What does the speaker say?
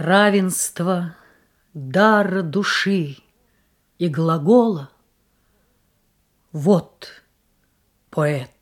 Равенство дара души и глагола Вот поэт.